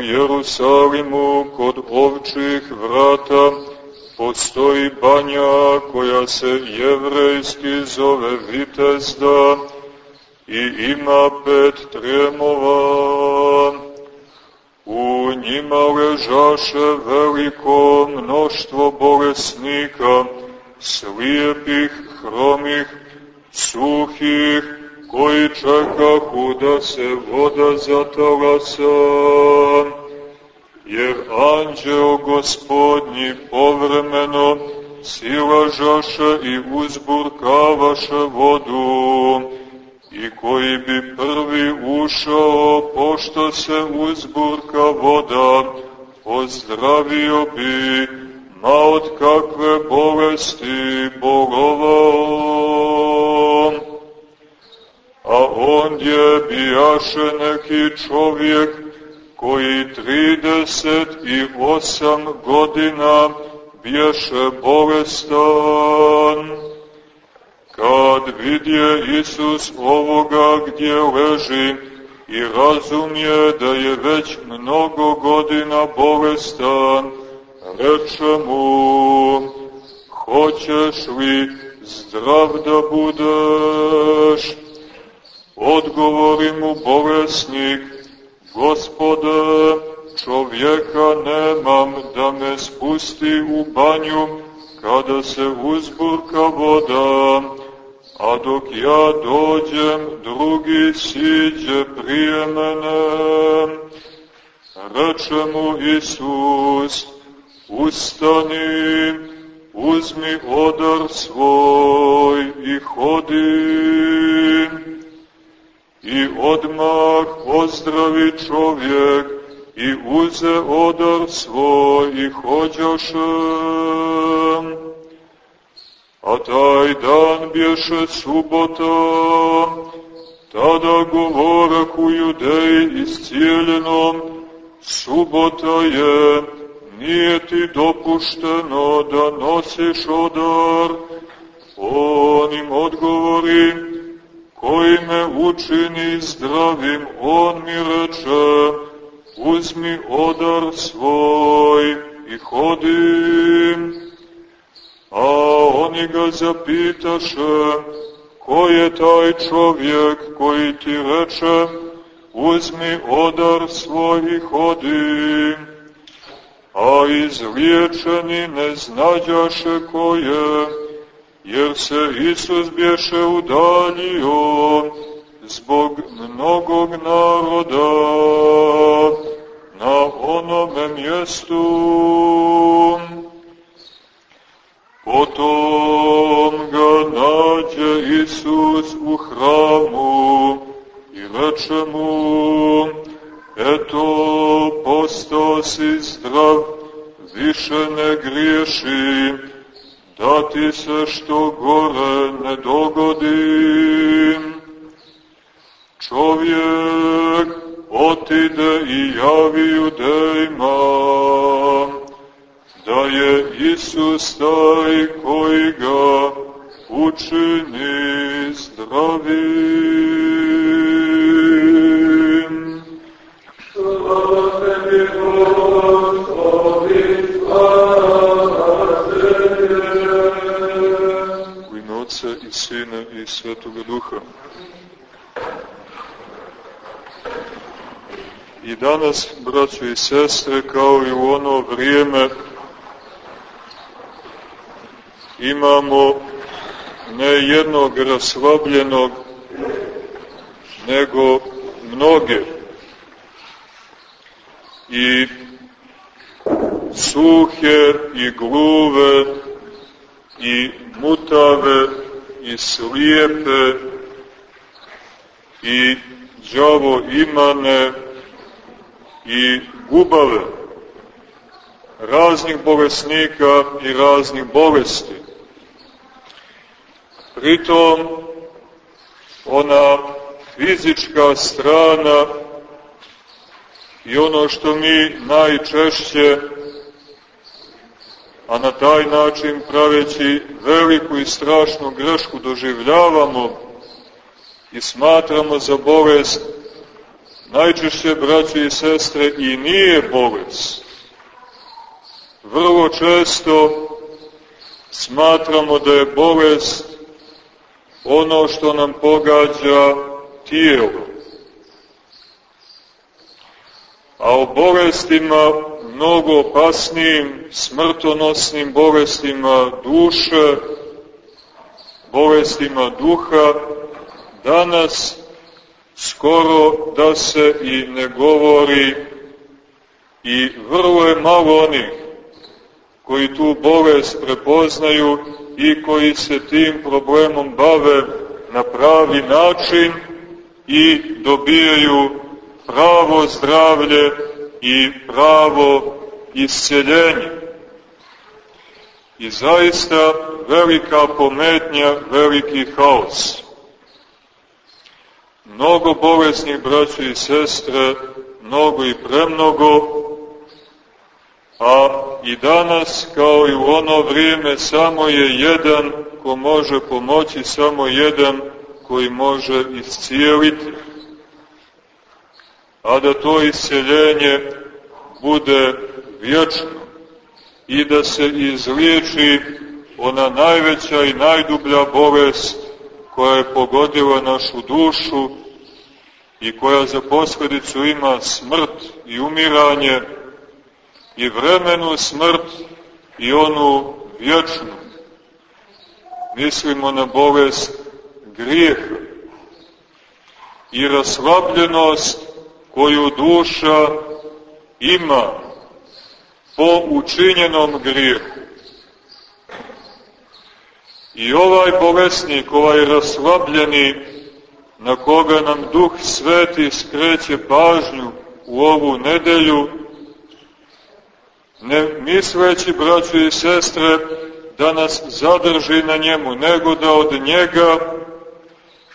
Jerusalimu kod ovčih vrata postoji banja koja se jevrejski zove Vitezda i ima pet tremova. U njima ležaše veliko mnoštvo bolesnika, slijepih, hromih, suhih, koji čekahu da se voda zatalasa, jer anđeo gospodnji povremeno silažaše i uzburkavaše vodu, i koji bi prvi ušao, pošto se uzburka voda, ozdravio bi, ma od kakve bolesti bolovao. A ondje bijaše neki čovjek koji trideset i osam godina bješe bolestan. Kad vidje Isus ovoga gdje leži i razumije da je već mnogo godina bolestan, reče mu, hoćeš li zdrav da budeš? Odgovori mu bolesnik, gospode, čovjeka nemam da me spusti u banju kada se uzburka voda, a dok ja dođem, drugi siđe prije mene. Reče mu Isus, ustani, uzmi odar svoj i hodi. I odmah ozdravi čovjek i uze odar svoj i hođaše. A taj dan bješe subota, tada govorak u judeji iscijeljenom, subota je, nije ti dopušteno da nosiš odar. On im odgovori, koji me učini zdravim, on mi reče, uzmi odar svoj i hodim. A oni ga zapitaše, ko je taj čovjek koji ti reče, uzmi odar svoj i hodi. A izliječeni ne znađaše ko je, jer se Isus bješe udaljio zbog mnogog naroda na onome mjestu. Potom ga nađe Isus u hramu i reče mu, eto, postao si zdrav, više ne griješi, da ti se što gore ne dogodi. Čovjek otide i javi judejma, da je Isus taj koji ga učini zdravim. Slava tebi, Gospodi, slava tebi. Otca i Sina i Svetoga Duha. I danas, braćo i sestre, kao i u ono vrijeme, imamo ne jednog raslabljenog, nego mnoge. I suhe, i gluve, i mutave, i slijepe, i džavo imane, i gubave raznih bolesnika i raznih bolesti. Pritom, ona fizička strana i ono što mi najčešće, a na taj način praveći veliku i strašnu grešku doživljavamo i smatramo za bolest, najčešće, braće i sestre, i nije bolest. Vrlo često smatramo da je bolest ono što nam pogađa tijelo. A o bolestima, mnogo opasnijim, smrtonosnim bolestima duše, bolestima duha, danas skoro da se i ne govori i vrlo je malo onih koji tu bolest prepoznaju i koji se tim problemom bave na pravi način i dobijaju pravo zdravlje i pravo isceljenje. I zaista velika pometnja, veliki haos. Mnogo bolesnih braća i sestre, mnogo i premnogo, a i danas, kao i u ono vrijeme, samo je jedan ko može pomoći, samo jedan koji može iscijeliti. A da to isceljenje bude vječno i da se izliječi ona najveća i najdublja bolest koja je pogodila našu dušu i koja za posledicu ima smrt i umiranje, i vremenu smrt i onu vječnu. Mislimo na bolest grijeha i raslabljenost koju duša ima po učinjenom grijehu. I ovaj bolesnik, ovaj raslabljeni, na koga nam Duh Sveti skreće pažnju u ovu nedelju, ne misleći, braćo i sestre, da nas zadrži na njemu, nego da od njega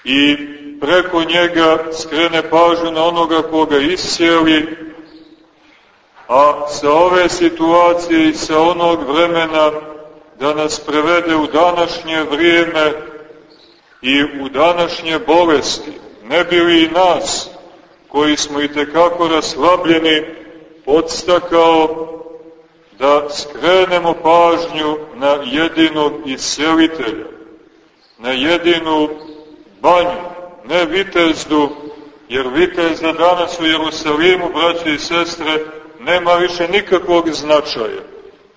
i preko njega skrene pažnju na onoga koga iscijeli, a sa ove situacije i sa onog vremena da nas prevede u današnje vrijeme i u današnje bolesti, ne bili i nas, koji smo i tekako raslabljeni, podstakao da skrenemo pažnju na jedinog iscelitelja, na jedinu banju, ne vitezdu, jer vitezda danas u Jerusalimu, braći i sestre, nema više nikakvog značaja.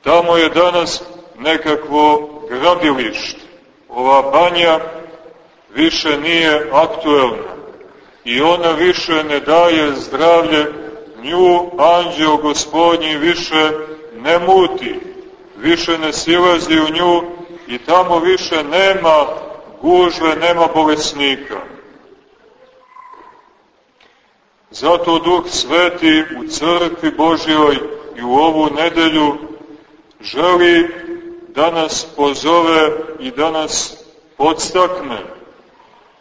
Tamo je danas nekakvo gradilište. Ova banja više nije aktuelna i ona više ne daje zdravlje, nju anđeo gospodnji više ne muti, više ne silazi u nju i tamo više nema gužve, nema bolesnika. Zato Duh Sveti u crkvi Božjoj i u ovu nedelju želi da nas pozove i da nas podstakne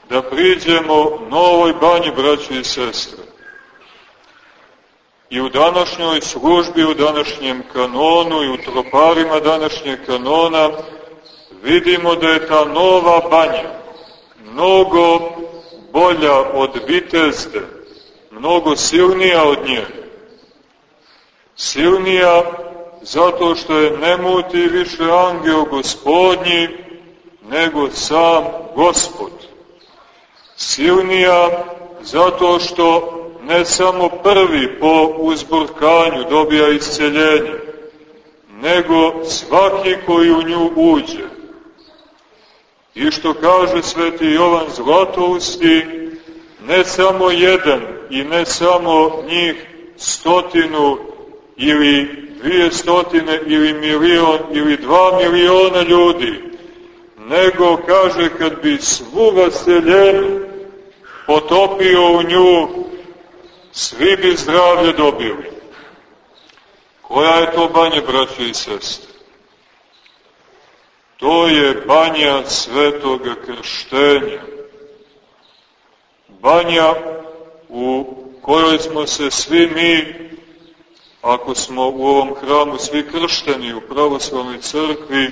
da priđemo novoj banji, braći i sestre. I u današnjoj službi, u današnjem kanonu i u troparima današnjeg kanona vidimo da je ta nova banja mnogo bolja od vitezde, mnogo silnija od nje. Silnija zato što je ne muti više angel gospodnji nego sam gospod. Silnija zato što ne samo prvi po uzburkanju dobija isceljenje, nego svaki koji u nju uđe. I što kaže sveti Jovan Zlatousti, ne samo jedan i ne samo njih stotinu ili dvije stotine ili milion ili dva miliona ljudi, nego kaže kad bi svu vaseljenu potopio u nju svi bi zdravlje dobili. Koja je to banja, braćo i sestre? To je banja svetoga krštenja. Banja u kojoj smo se svi mi, ako smo u ovom hramu svi kršteni u pravoslavnoj crkvi,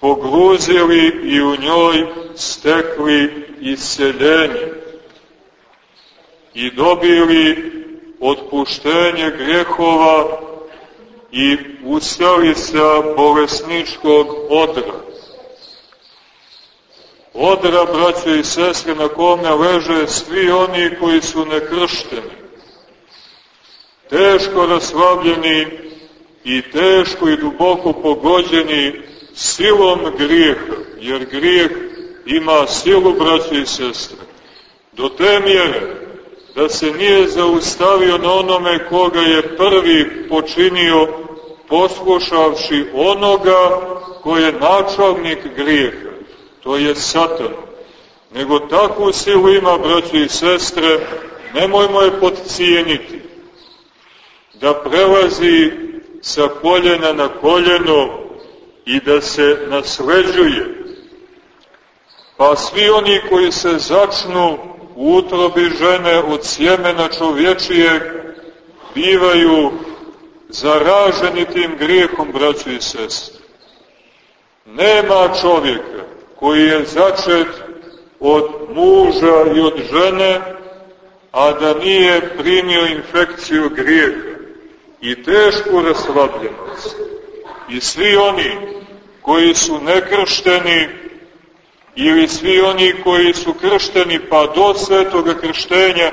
pogruzili i u njoj stekli isceljenje i dobili otpuštenje grehova i ustali sa bolesničkog odra. Odra, braće i sestre, na kome leže svi oni koji su nekršteni, teško raslavljeni i teško i duboko pogođeni silom grijeha, jer grijeh ima silu, braće i sestre, do te mjere da se nije zaustavio na onome koga je prvi počinio poslušavši onoga ko je načalnik grijeha, to je satan. Nego takvu silu ima, braći i sestre, nemojmo je podcijeniti, da prelazi sa koljena na koljeno i da se nasleđuje. Pa svi oni koji se začnu u utrobi žene od sjemena čovječijeg bivaju zaraženi tim grijehom, braćo i sestre. Nema čovjeka koji je začet od muža i od žene, a da nije primio infekciju grijeha i tešku raslabljenost. I svi oni koji su nekršteni ili svi oni koji su kršteni pa do svetoga krštenja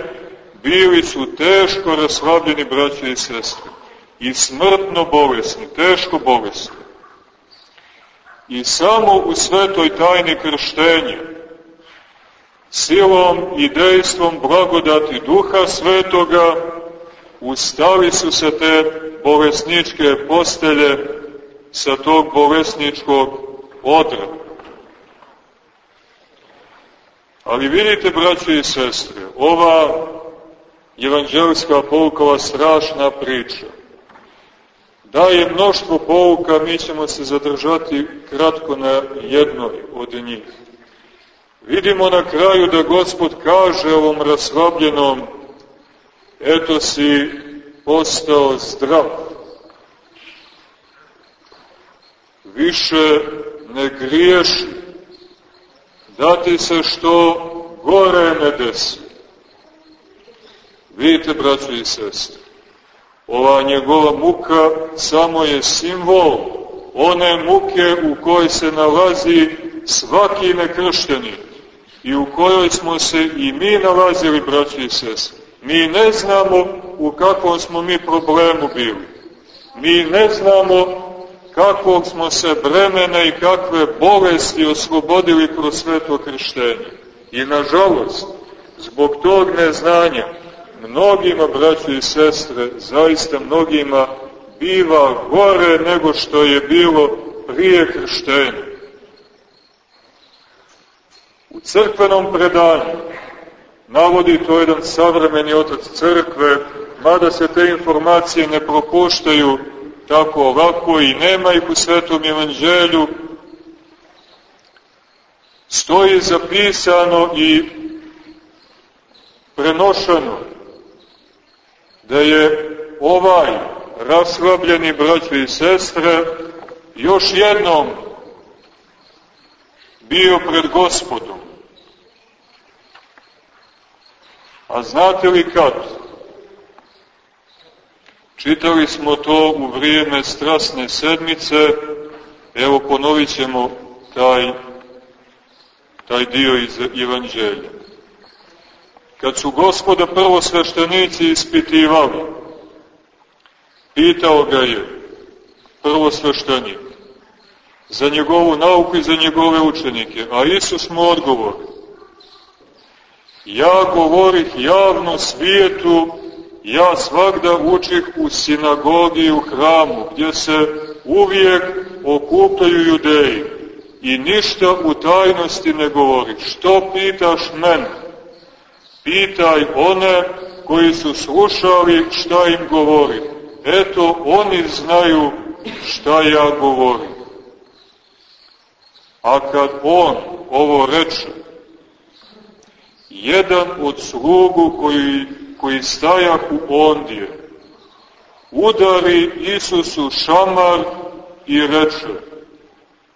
bili su teško raslabljeni braće i sestre i smrtno bolesni, teško bolesni. I samo u svetoj tajni krštenja, silom i dejstvom blagodati duha svetoga, ustali su se te bolesničke postelje sa tog bolesničkog odra. Ali vidite, braće i sestre, ova evanđelska poukova strašna priča daje mnoštvo pouka, mi ćemo se zadržati kratko na jednoj od njih. Vidimo na kraju da Gospod kaže ovom rasvabljenom, eto si postao zdrav. Više ne griješi, da ti se što gore ne desi. Vidite, braćo i sestre, ova njegova muka samo je simbol one muke u kojoj se nalazi svaki nekršteni i u kojoj smo se i mi nalazili, braći i sestre. Mi ne znamo u kakvom smo mi problemu bili. Mi ne znamo kakvog smo se bremena i kakve bolesti oslobodili kroz sveto krštenje. I nažalost, zbog tog neznanja, mnogima, braći i sestre, zaista mnogima, biva gore nego što je bilo prije krštenja. U crkvenom predanju navodi to jedan savremeni otac crkve, mada se te informacije ne propuštaju tako ovako i nema ih u Svetom Evanđelju, stoji zapisano i prenošano da je ovaj raslabljeni braćo i sestre još jednom bio pred gospodom. A znate li kad? Čitali smo to u vrijeme strasne sedmice, evo ponovit ćemo taj, taj dio iz Evanđelja. Kad su gospoda prvo sveštenici ispitivali, pitao ga je prvo sveštenik za njegovu nauku i za njegove učenike, a Isus mu odgovor. Ja govorih javno svijetu ja svakda učih u sinagogi u hramu, gdje se uvijek okupaju judeji i ništa u tajnosti ne govori. Što pitaš mene? Pitaj one koji su slušali šta im govori. Eto, oni znaju šta ja govorim. A kad on ovo reče, jedan od slugu koji, koji stajahu ondje, udari Isusu šamar i reče,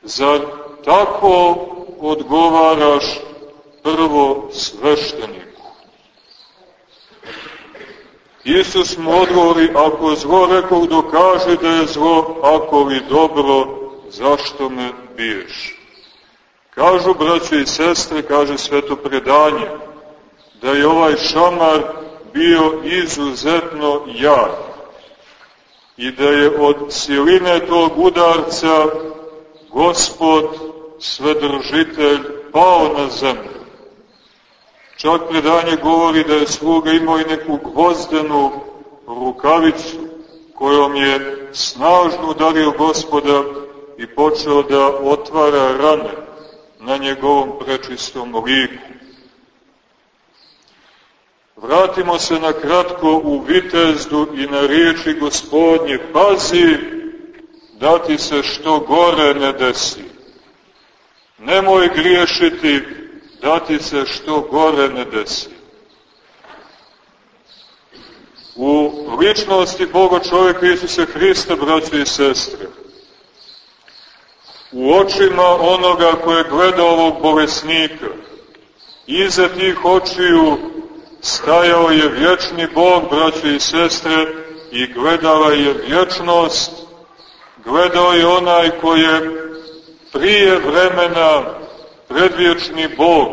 zar tako odgovaraš prvo svešteniku? Isus mu odgovori, ako zlo rekao, dokaže da je zlo, ako li dobro, zašto me biješ? Kažu braće i sestre, kaže sveto predanje, da je ovaj šamar bio izuzetno jak i da je od siline tog udarca gospod svedržitelj pao na zemlju. Čak predanje govori da je sluga imao i neku gvozdenu rukavicu kojom je snažno udario gospoda i počeo da otvara rane na njegovom prečistom liku. Vratimo se na kratko u vitezdu i na riječi gospodnje. Pazi da ti se što gore ne desi. Nemoj griješiti da ti se što gore ne desi. U ličnosti Boga čovjeka Isuse Hrista, braće i sestre, u očima onoga koje gleda ovog bolesnika, iza tih očiju stajao je vječni Bog, braće i sestre, i gledala je vječnost, gledao je onaj koji je prije vremena predvječni Bog,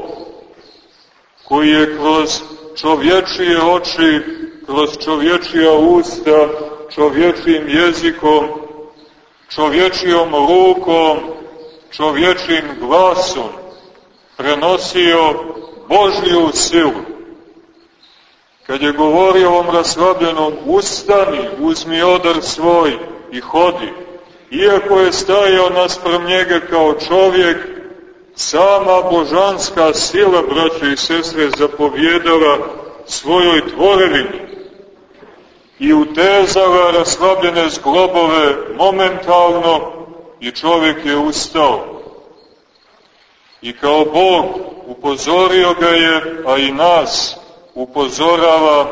koji je kroz čovječije oči, kroz čovječija usta, čovječim jezikom, čovječijom rukom, čovječim glasom prenosio Božju silu. Kad je govorio ovom raslabljenom, ustani, uzmi odar svoj i hodi, iako je stajao nasprem njega kao čovjek, sama božanska sila, braće i sestre, zapovjedala svojoj tvorevini i utezala raslabljene zglobove momentalno i čovjek je ustao. I kao Bog upozorio ga je, a i nas, upozorava,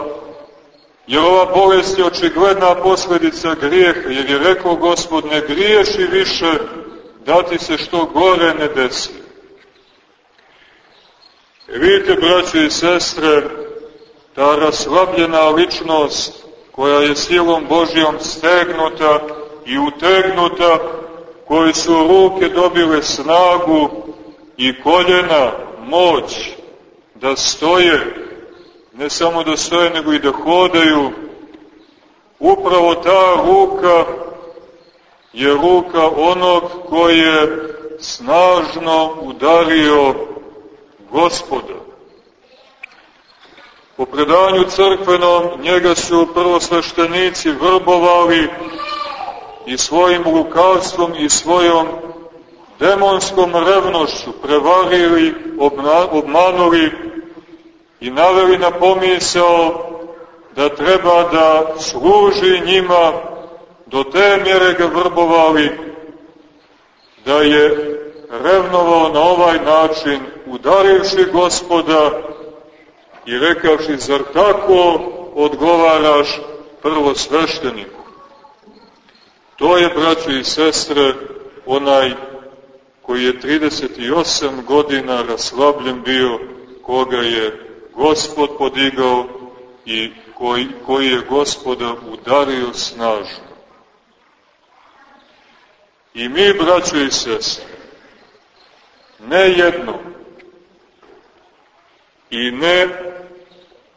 jer ova bolest je očigledna posledica grijeha, jer je rekao gospod, ne griješi više, da ti se što gore ne desi. Vidite, braće i sestre, ta raslabljena ličnost, koja je silom Božijom stegnuta i utegnuta, koji su ruke dobile snagu i koljena moć da stoje ne samo da stoje, nego i da hodaju, upravo ta ruka je ruka onog koji je snažno udario gospoda. Po predanju crkvenom njega su prvosveštenici vrbovali i svojim lukavstvom i svojom demonskom revnošću prevarili, obmanuli i naveli na pomisao da treba da služi njima, do te mjere ga vrbovali, da je revnovao na ovaj način, udarivši gospoda i rekavši, zar tako odgovaraš prvo svešteniku? To je, braće i sestre, onaj koji je 38 godina raslabljen bio, koga je gospod podigao i koji, koji je gospoda udario snažno. I mi, braćo i sestre, ne jedno i ne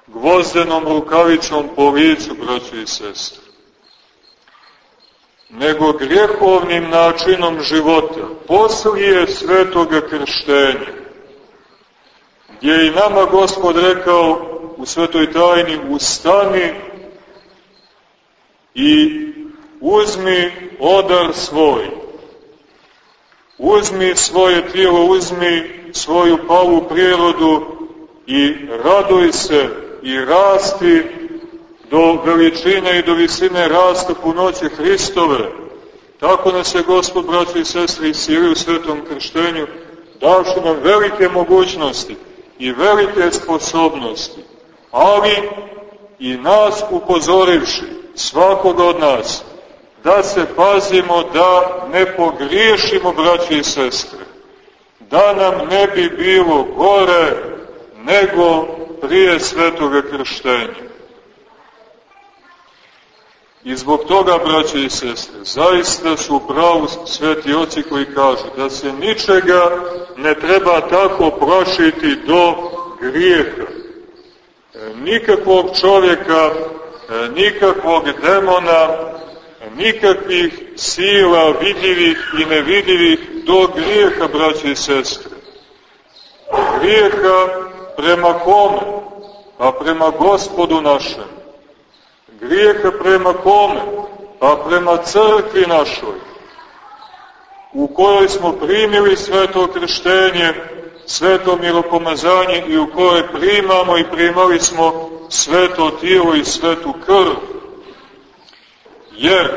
gvozdenom rukavicom po licu, braćo i sestre, nego grjehovnim načinom života, poslije svetoga krštenja, gdje je i nama Gospod rekao u svetoj tajni, ustani i uzmi odar svoj. Uzmi svoje tijelo, uzmi svoju palu prirodu i raduj se i rasti do veličine i do visine rasta punoće Hristove. Tako nas je Gospod, braći i sestri, isili u svetom krštenju, davši nam velike mogućnosti i velike sposobnosti, ali i nas upozorivši, svakoga od nas, da se pazimo da ne pogriješimo, braći i sestre, da nam ne bi bilo gore nego prije svetoga krštenja. I zbog toga, braće i sestre, zaista su pravu sveti oci koji kažu da se ničega ne treba tako prošiti do grijeha. Nikakvog čovjeka, nikakvog demona, nikakvih sila vidljivih i nevidljivih do grijeha, braće i sestre. Grijeha prema kome? Pa prema gospodu našem. Grijeha prema kome? Pa prema crkvi našoj, u kojoj smo primili sveto krštenje, sveto miropomazanje i u kojoj primamo i primali smo sveto tijelo i svetu krv. Jer,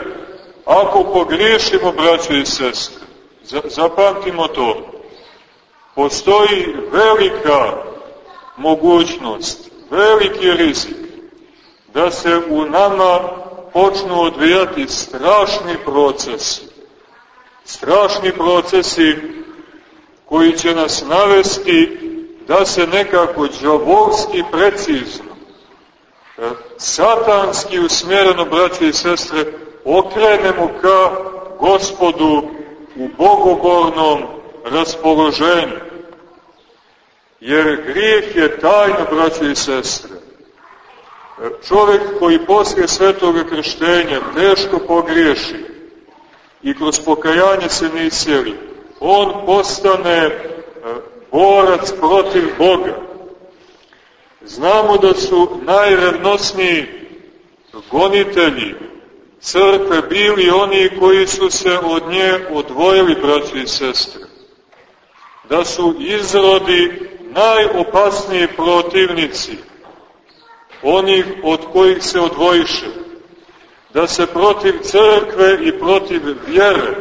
ako pogriješimo, braće i sestre, zapamtimo to, postoji velika mogućnost, veliki rizik da se u nama počnu odvijati strašni procesi. Strašni procesi koji će nas navesti da se nekako džavolski precizno, e, satanski usmjereno, braće i sestre, okrenemo ka gospodu u bogogornom raspoloženju. Jer grijeh je tajna, braće i sestre. Čovek koji poslije svetoga krštenja teško pogriješi i kroz pokajanje se ne isjeli, on postane e, borac protiv Boga. Znamo da su najrevnosniji gonitelji crkve bili oni koji su se od nje odvojili, braći i sestre. Da su izrodi najopasniji protivnici, onih od kojih se odvojiše, da se protiv crkve i protiv vjere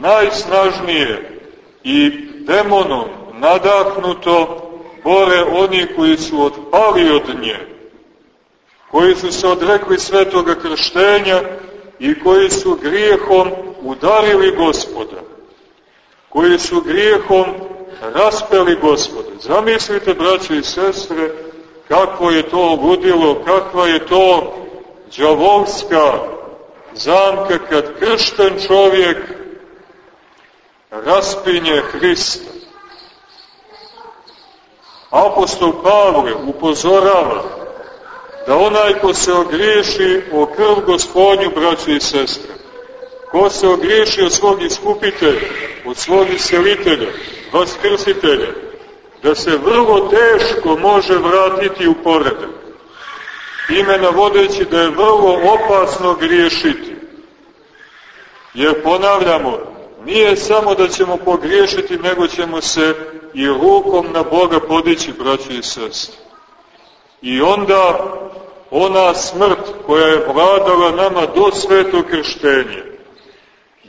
najsnažnije i demonom nadahnuto bore oni koji su odpali od nje, koji su se odrekli svetoga krštenja i koji su grijehom udarili gospoda, koji su grijehom raspeli gospoda. Zamislite, braće i sestre, kako je to ludilo, kakva je to džavolska zamka kad kršten čovjek raspinje Hrista. Apostol Pavle upozorava da onaj ko se ogriješi o krv gospodnju, braći i sestre, ko se ogriješi od svog iskupitelja, od svog iselitelja, vaskrsitelja, da se vrlo teško može vratiti u poredak. Ime navodeći da je vrlo opasno griješiti. Jer ponavljamo, nije samo da ćemo pogriješiti, nego ćemo se i rukom na Boga podići, braći i sestri. I onda ona smrt koja je vladala nama do svetog krštenja,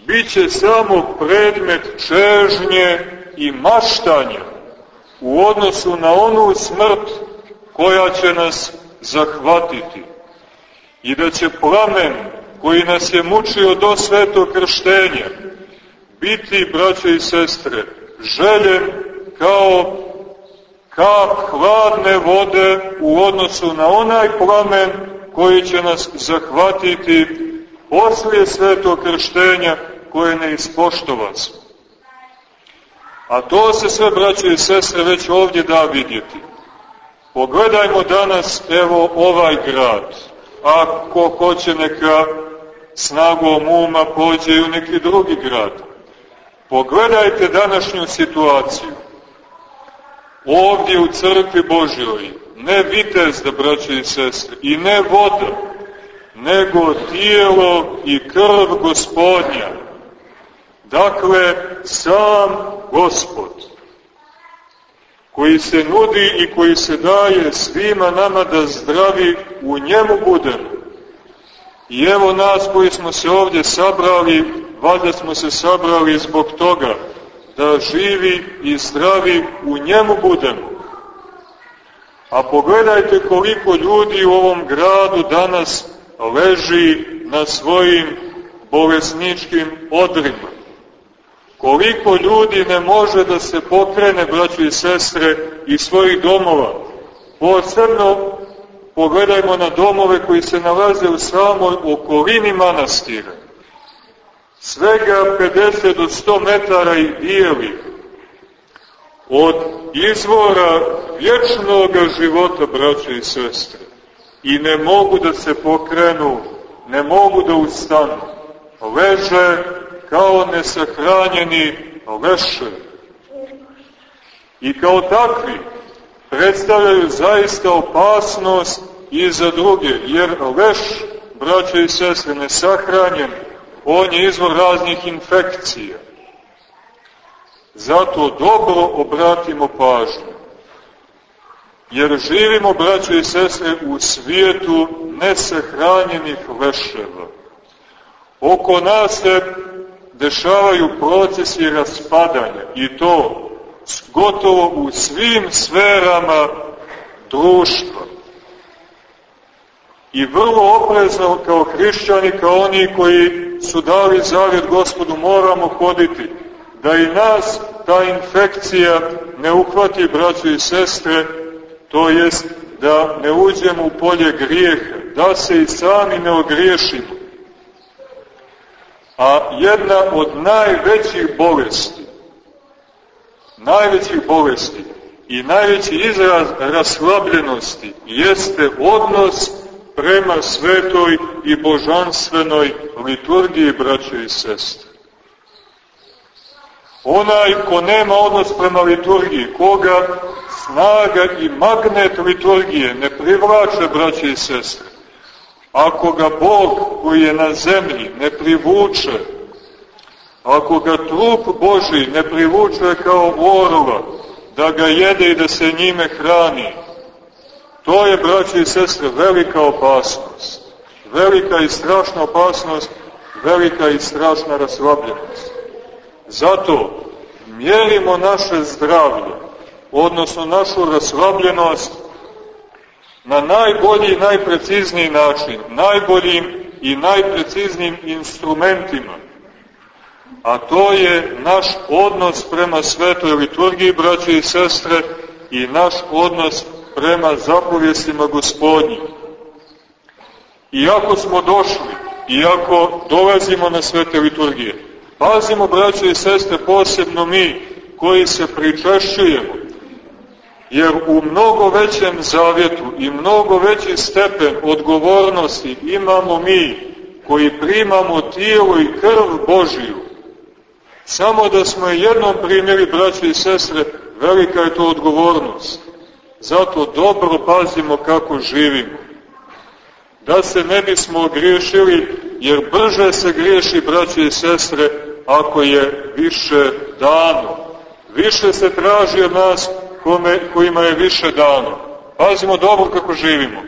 bit će samo predmet čežnje i maštanja u odnosu na onu smrt koja će nas zahvatiti i da će plamen koji nas je mučio do svetog krštenja biti, braće i sestre, željen kao kap hladne vode u odnosu na onaj plamen koji će nas zahvatiti poslije svetog krštenja koje ne ispoštova smo. A to se sve, braće i sestre, već ovdje da vidjeti. Pogledajmo danas, evo, ovaj grad. Ako hoće neka snagom uma pođe i u neki drugi grad. Pogledajte današnju situaciju. Ovdje u crkvi Božjoj, ne vitezda, braće i sestre, i ne voda, nego tijelo i krv gospodnja. Dakle, sam Gospod, koji se nudi i koji se daje svima nama da zdravi u njemu budemo. I evo nas koji smo se ovdje sabrali, valjda smo se sabrali zbog toga da živi i zdravi u njemu budemo. A pogledajte koliko ljudi u ovom gradu danas leži na svojim bolesničkim odrima. Koliko ljudi ne može da se pokrene, braćo i sestre, iz svojih domova. Posebno pogledajmo na domove koji se nalaze u samoj okolini manastira. Svega 50 do 100 metara i dijeli od izvora vječnog života, braćo i sestre. I ne mogu da se pokrenu, ne mogu da ustanu. Leže kao nesahranjeni leševi. I kao takvi predstavljaju zaista opasnost i za druge, jer leš, braće i sestre, nesahranjen, on je izvor raznih infekcija. Zato dobro obratimo pažnju. Jer živimo, braće i sestre, u svijetu nesahranjenih leševa. Oko nas se dešavaju procesi raspadanja i to gotovo u svim sferama društva. I vrlo oprezno kao hrišćani, kao oni koji su dali zavjet gospodu, moramo hoditi da i nas ta infekcija ne uhvati, braćo i sestre, to jest da ne uđemo u polje grijeha, da se i sami ne ogriješimo. A jedna od najvećih bolesti, najvećih bolesti i najveći izraz raslabljenosti jeste odnos prema svetoj i božanstvenoj liturgiji, braćo i sestre. Onaj ko nema odnos prema liturgiji, koga snaga i magnet liturgije ne privlače, braće i sestre, ako ga Bog koji je na zemlji ne privuče, ako ga trup Boži ne privuče kao orla, da ga jede i da se njime hrani, to je, braće i sestre, velika opasnost. Velika i strašna opasnost, velika i strašna raslabljenost. Zato mjerimo naše zdravlje, odnosno našu raslabljenost, na najbolji i najprecizniji način, najboljim i najpreciznijim instrumentima. A to je naš odnos prema svetoj liturgiji, braće i sestre, i naš odnos prema zapovjestima gospodnjim. Iako smo došli, iako dolazimo na svete liturgije, pazimo, braće i sestre, posebno mi koji se pričešćujemo, jer u mnogo većem zavjetu i mnogo veći stepen odgovornosti imamo mi koji primamo tijelo i krv Božiju. Samo da smo jednom primjeri, braće i sestre, velika je to odgovornost. Zato dobro pazimo kako živimo. Da se ne bismo ogriješili, jer brže se griješi, braće i sestre, ako je više dano. Više se traži od nas kome, kojima je više dano. Pazimo dobro kako živimo.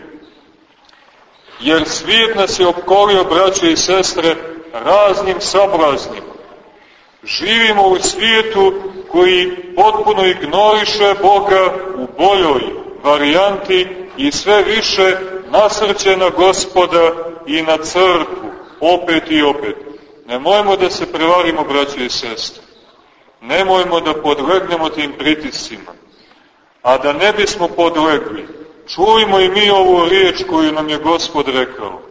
Jer svijet nas je opkolio, braće i sestre, raznim sablaznima. Živimo u svijetu koji potpuno ignoriše Boga u boljoj varijanti i sve više nasrće na gospoda i na crkvu, opet i opet. Nemojmo da se prevarimo, braće i sestre. Nemojmo da podlegnemo tim pritiscima. A da ne bismo podlegli, čujmo i mi ovu riječ koju nam je gospod rekao.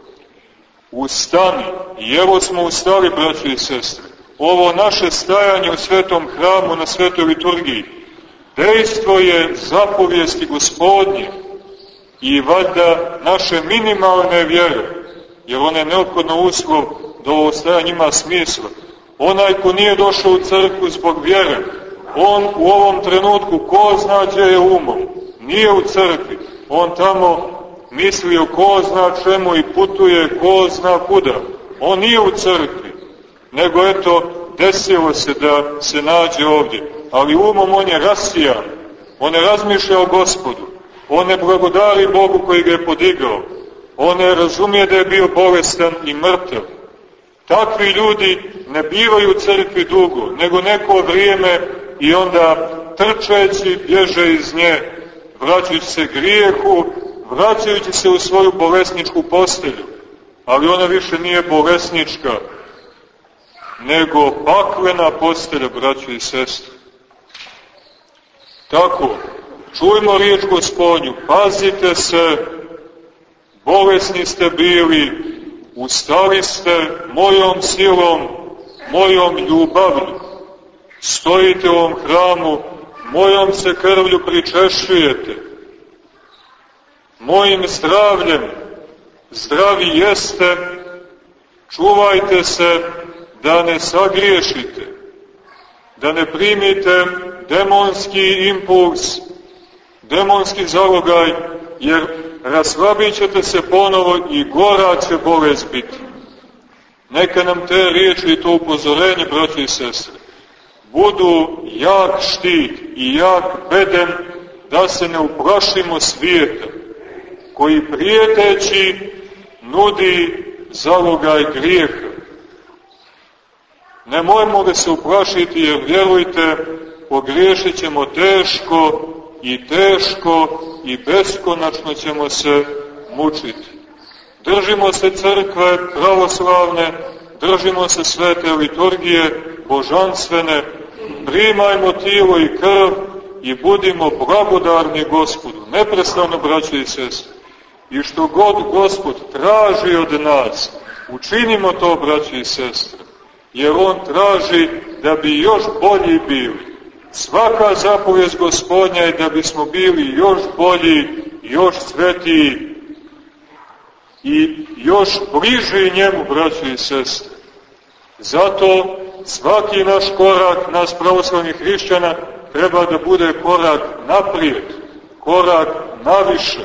Ustani, i evo smo ustali, braće i sestre ovo naše stajanje u svetom hramu na svetoj liturgiji, dejstvo je zapovijesti gospodnje i valjda naše minimalne vjere, jer ona je neophodno uslov da ovo stajanje ima smisla. Onaj ko nije došao u crkvu zbog vjere, on u ovom trenutku ko zna gdje je umom, nije u crkvi, on tamo mislio ko zna čemu i putuje ko zna kuda, on nije u crkvi nego eto, desilo se da se nađe ovdje. Ali umom on je rasijan, On ne razmišlja o gospodu. On ne blagodari Bogu koji ga je podigao. On ne razumije da je bio bolestan i mrtav. Takvi ljudi ne bivaju u crkvi dugo, nego neko vrijeme i onda trčeći bježe iz nje, vraćajući se grijehu, vraćajući se u svoju bolesničku postelju. Ali ona više nije bolesnička, nego paklena postelja, braćo i sestre. Tako, čujmo riječ gospodnju, pazite se, bolesni ste bili, ustali ste mojom silom, mojom ljubavlju, stojite u ovom hramu, mojom se krvlju pričešujete, mojim zdravljem, zdravi jeste, čuvajte se da ne sagriješite, da ne primite demonski impuls, demonski zalogaj, jer raslabit ćete se ponovo i gora će bolest biti. Neka nam te riječi i to upozorenje, braći i sestre, budu jak štit i jak beden da se ne uplašimo svijeta, koji prijeteći nudi zalogaj grijeha. Ne mojmo ga se uplašiti jer vjerujte, pogriješit ćemo teško i teško i beskonačno ćemo se mučiti. Držimo se crkve pravoslavne, držimo se svete liturgije, božanstvene, primajmo tijelo i krv i budimo blagodarni gospodu, neprestano braće i sestre. I što god gospod traži od nas, učinimo to braće i sestre, jer on traži da bi još bolji bili Svaka zapovijest gospodnja je da bismo bili još bolji, još svetiji i još bliži njemu, braći i sestre. Zato svaki naš korak, nas pravoslavnih hrišćana, treba da bude korak naprijed, korak naviše.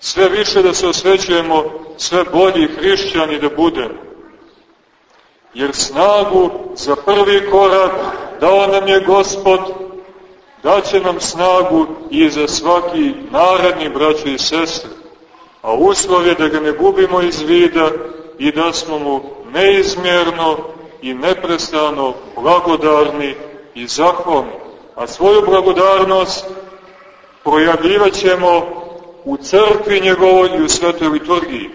Sve više da se osvećujemo, sve bolji hrišćani da budemo. Jer snagu za prvi korak dao nam je Gospod, daće nam snagu i za svaki naredni braćo i sestre, a uslov je da ga ne gubimo iz vida i da smo mu neizmjerno i neprestano blagodarni i zahvalni. A svoju blagodarnost projavljivat ćemo u crkvi njegovoj i u svetoj liturgiji.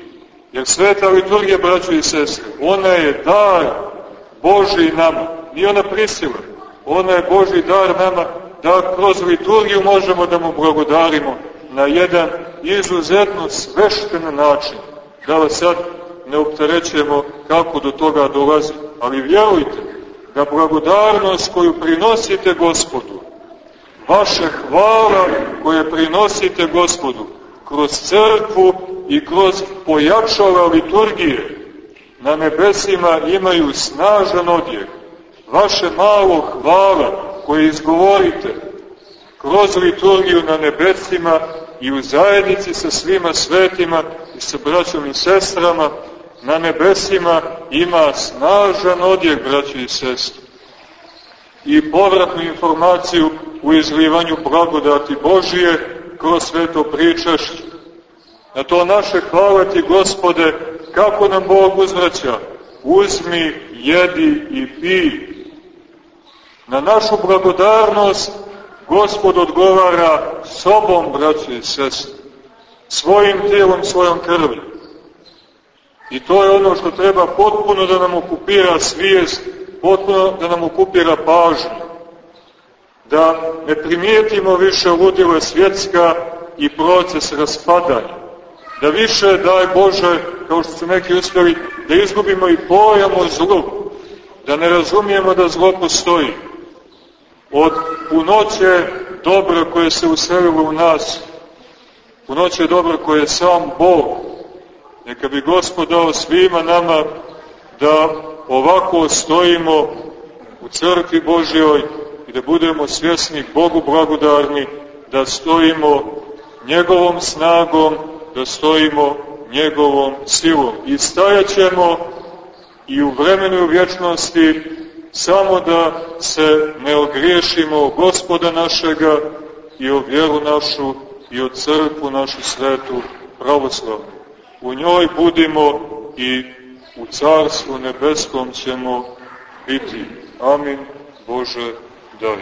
Jer sveta liturgija, braćo i sestre, ona je dar Boži nama, nije ona prisila. Ona je Boži dar nama da kroz liturgiju možemo da mu blagodarimo na jedan izuzetno svešten način. Da vas sad ne opterećujemo kako do toga dolazi. Ali vjerujte da blagodarnost koju prinosite gospodu, vaše hvala koje prinosite gospodu, kroz crkvu i kroz pojačala liturgije, na nebesima imaju snažan odjek vaše malo hvala koje izgovorite kroz liturgiju na nebesima i u zajednici sa svima svetima i sa braćom i sestrama na nebesima ima snažan odjek, braći i sestre. I povratnu informaciju u izlivanju blagodati Božije kroz sveto pričašće. Na to naše hvala ti, Gospode, kako nam Bog uzvraća. Uzmi, jedi i pij Na našu blagodarnost Gospod odgovara sobom, braće i sestre, svojim tijelom, svojom krvlju. I to je ono što treba potpuno da nam okupira svijest, potpuno da nam okupira pažnju. Da ne primijetimo više ludile svjetska i proces raspadanja. Da više, daj Bože, kao što su neki uspjeli, da izgubimo i pojam o zlu. Da ne razumijemo da zlo postoji od punoće dobra koje se uselilo u nas, punoće dobra koje je sam Bog. Neka bi Gospod dao svima nama da ovako stojimo u crkvi Božjoj i da budemo svjesni Bogu blagodarni, da stojimo njegovom snagom, da stojimo njegovom silom. I stajaćemo i u vremenu i vječnosti samo da se ne ogriješimo gospoda našega i o vjeru našu i o crkvu našu svetu pravoslavnu. U njoj budimo i u Carstvu nebeskom ćemo biti. Amin. Bože, daj.